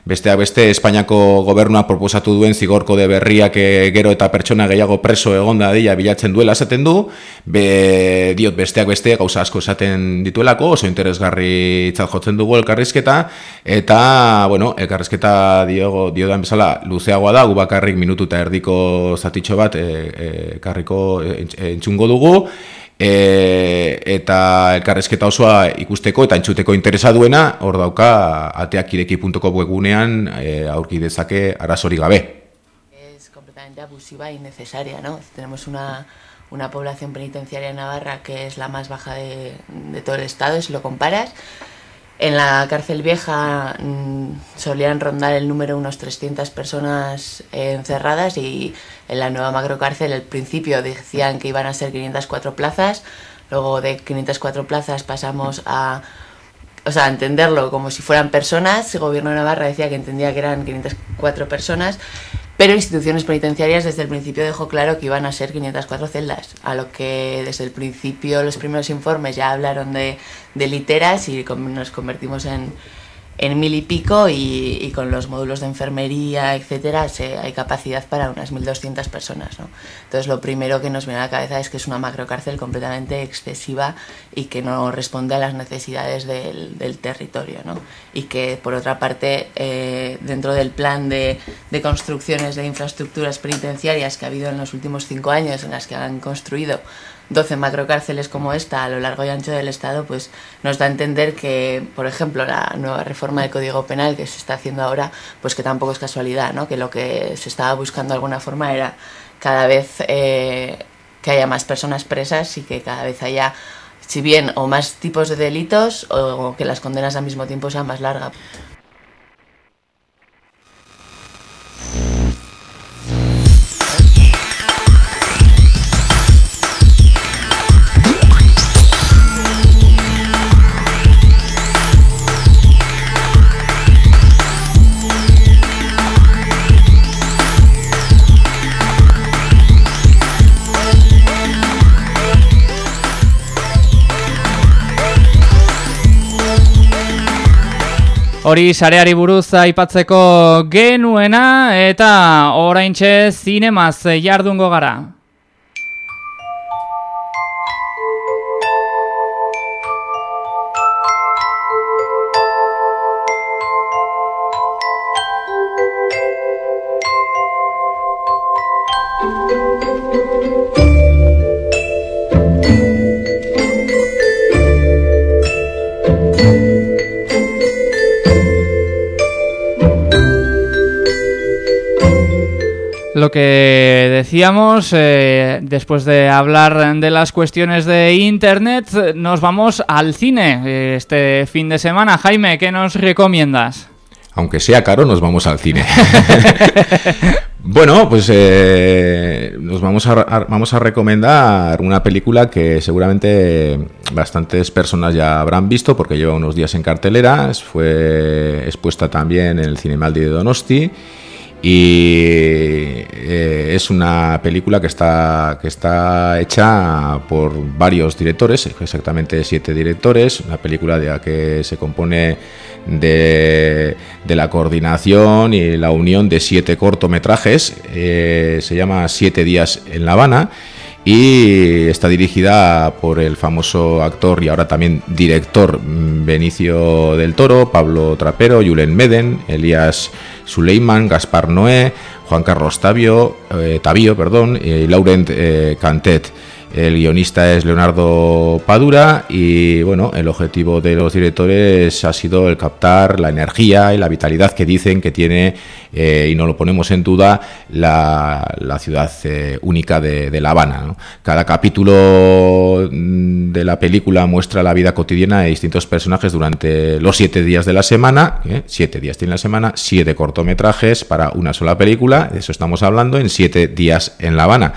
Besteak beste, Espainiako gobernua proposatu duen zigorko de berriak eh, gero eta pertsona gehiago preso egonda dira bilatzen duela esaten du, be, diot besteak beste gauza asko esaten dituelako, oso interesgarri jotzen dugu elkarrizketa, eta, bueno, elkarrizketa diogo, diodan bezala luzeagoa da, gu bakarrik minutu eta erdiko zatitxo bat e, e, karriko entzungo dugu, e, eta elkarrezketa osoa ikusteko eta entzuteko interesa duena, hor dauka ateakireki.ko webunean e, aurki dezake arazori gabe. Es completamente abusiva y necesaria, ¿no? Tenemos una, una población penitenciaria en Navarra que es la más baja de, de todo el estado, si lo comparas. En la cárcel vieja mm, solían rondar el número unos 300 personas encerradas y en la nueva macrocárcel al principio decían que iban a ser 504 plazas, luego de 504 plazas pasamos a o sea, a entenderlo como si fueran personas. El gobierno de Navarra decía que entendía que eran 504 personas, pero instituciones penitenciarias desde el principio dejó claro que iban a ser 504 celdas, a lo que desde el principio los primeros informes ya hablaron de, de literas y nos convertimos en, en mil y pico y, con los módulos de enfermería, etcétera, se- hay capacidad para unas 1.200 personas. ¿no? Entonces lo primero que nos viene a la cabeza es que es una macrocárcel completamente excesiva y que no responde a las necesidades del, territorio. ¿no? Y que por otra parte, eh, dentro del plan de construcciones de infraestructuras penitenciarias que ha habido en los últimos cinco años, en las que han construido 12 macrocárceles como esta a lo largo y ancho del Estado, pues nos da a entender que, por ejemplo, la nueva reforma del Código Penal que se está haciendo ahora, pues que tampoco es casualidad, ¿no? Que lo que se estaba buscando de alguna forma era cada vez eh, que haya más personas presas y que cada vez haya, si bien o más tipos de delitos o que las condenas al mismo tiempo sean más largas. Hori sareari buruz aipatzeko genuena eta oraintxe zinemaz jardungo gara. Lo que decíamos, eh, después de hablar de las cuestiones de Internet, nos vamos al cine eh, este fin de semana. Jaime, ¿qué nos recomiendas? Aunque sea caro, nos vamos al cine. bueno, pues eh, nos vamos a, recomendar una película que seguramente bastantes personas ya habrán visto porque lleva unos días en cartelera. Fue expuesta también en el Cinemaldi de Donosti. Y eh, es una película que está, que está hecha por varios directores, exactamente siete directores, una película de la que se compone de, de la coordinación y la unión de siete cortometrajes, eh, se llama Siete días en La Habana y está dirigida por el famoso actor y ahora también director mm, Benicio del Toro, Pablo Trapero, Julen Meden, Elías Suleiman, Gaspar Noé, Juan Carlos Tabio, eh, Tabio perdón, y Laurent eh, Cantet. El guionista es Leonardo Padura y bueno, el objetivo de los directores ha sido el captar la energía y la vitalidad que dicen que tiene, eh, y no lo ponemos en duda, la, la ciudad eh, única de, de La Habana. Cada capítulo mm, de la película muestra la vida cotidiana de distintos personajes durante los siete días de la semana, ¿eh? siete días tiene la semana, siete cortometrajes para una sola película, de eso estamos hablando, en siete días en La Habana.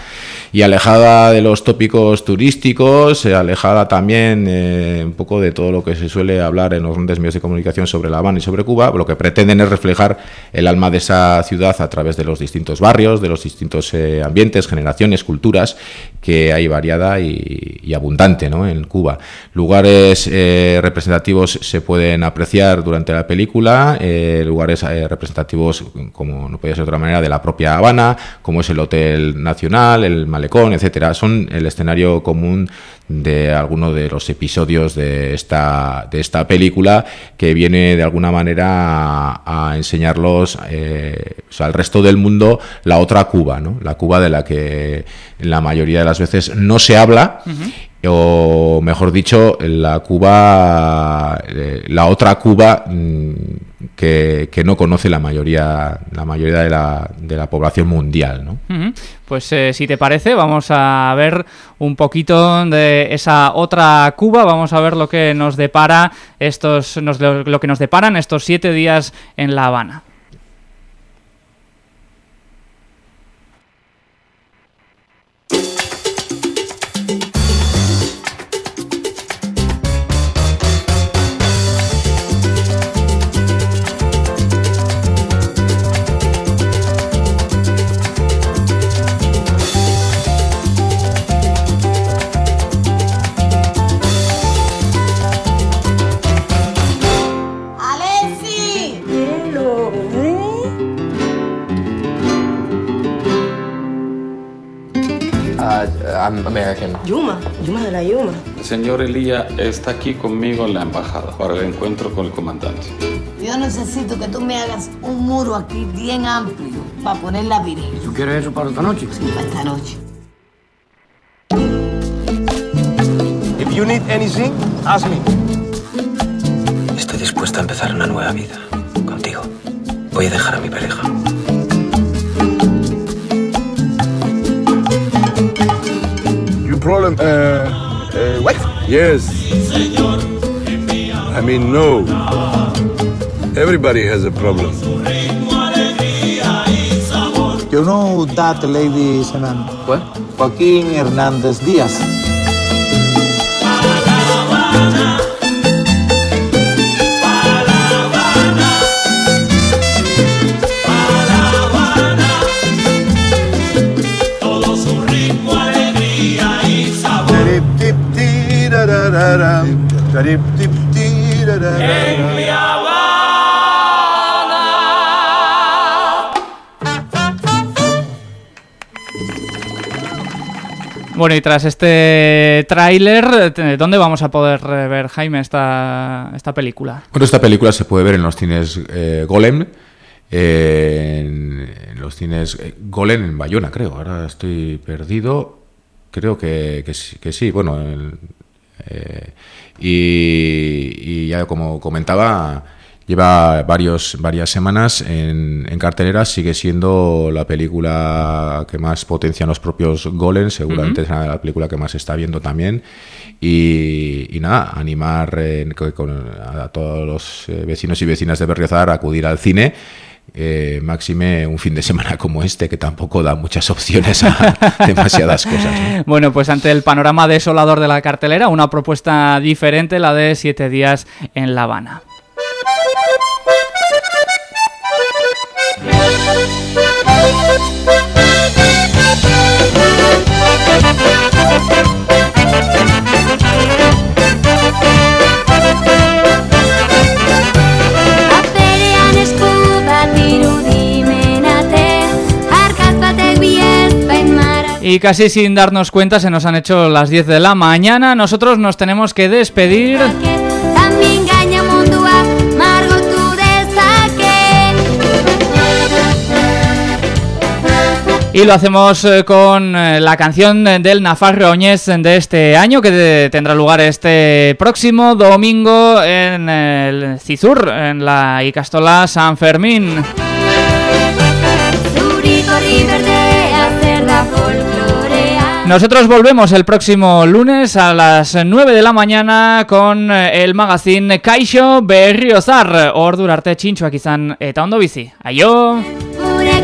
Y alejada de los tópicos turísticos, eh, alejada también eh, un poco de todo lo que se suele hablar en los grandes medios de comunicación sobre La Habana y sobre Cuba, lo que pretenden es reflejar el alma de esa ciudad a través de los distintos barrios, de los distintos eh, ambientes, generaciones, culturas que hay variada y, abundante ¿no? en Cuba. Lugares representativos se pueden apreciar durante la película, lugares representativos, como no podía ser de otra manera, de la propia Habana, como es el Hotel Nacional, el Malecón, etcétera. Son el escenario común de alguno de los episodios de esta, de esta película que viene de alguna manera a, a enseñarlos eh, o sea, al resto del mundo la otra Cuba, ¿no? la Cuba de la que la mayoría de las veces no se habla o mejor dicho, la Cuba, eh, la otra Cuba mm, que, que no conoce la mayoría, la mayoría de la, de la población mundial, ¿no? Pues eh, si te parece, vamos a ver un poquito de esa otra Cuba, vamos a ver lo que nos depara estos, lo que nos deparan estos siete días en La Habana. Uh, I'm American. Yuma, Yuma de la Yuma. El señor Elía está aquí conmigo en la embajada para el encuentro con el comandante. Yo necesito que tú me hagas un muro aquí bien amplio para poner la viril. ¿Tú quieres eso para esta noche? Sí, para esta noche. If you need anything, ask me. Estoy dispuesta a empezar una nueva vida contigo. Voy a dejar a mi pareja. Problem, uh, uh, what? Yes. I mean, no. Everybody has a problem. You know that lady is a man. What? Joaquín Hernández Díaz. En mi Bueno, y tras este tráiler, ¿dónde vamos a poder eh, ver, Jaime, esta, esta película? Bueno, esta película se puede ver en los cines eh, Golem, eh, en, en los cines eh, Golem en Bayona, creo. Ahora estoy perdido. Creo que, que sí, que sí, bueno. el- eh, y, y ya como comentaba, lleva varios, varias semanas en, en cartelera, sigue siendo la película que más potencian los propios Golem, seguramente Ujú. será la película que más está viendo también. Y, y nada, animar eh, co- con- a todos los eh, vecinos y vecinas de Berriozar a acudir al cine. Eh, máxime un fin de semana como este, que tampoco da muchas opciones a demasiadas cosas. ¿no? Bueno, pues ante el panorama desolador de la cartelera, una propuesta diferente, la de siete días en La Habana. Y casi sin darnos cuenta se nos han hecho las 10 de la mañana. Nosotros nos tenemos que despedir. Y lo hacemos eh, con eh, la canción del Nafarro Oñez de este año que tendrá lugar este próximo domingo en el Cizur, en la Icastola San Fermín. Nosotros volvemos el próximo lunes a las 9 de la mañana con eh, el magazine Kaixo Berriozar. Ordura arte txintxoak izan eta ondo bizi. Aio! Gure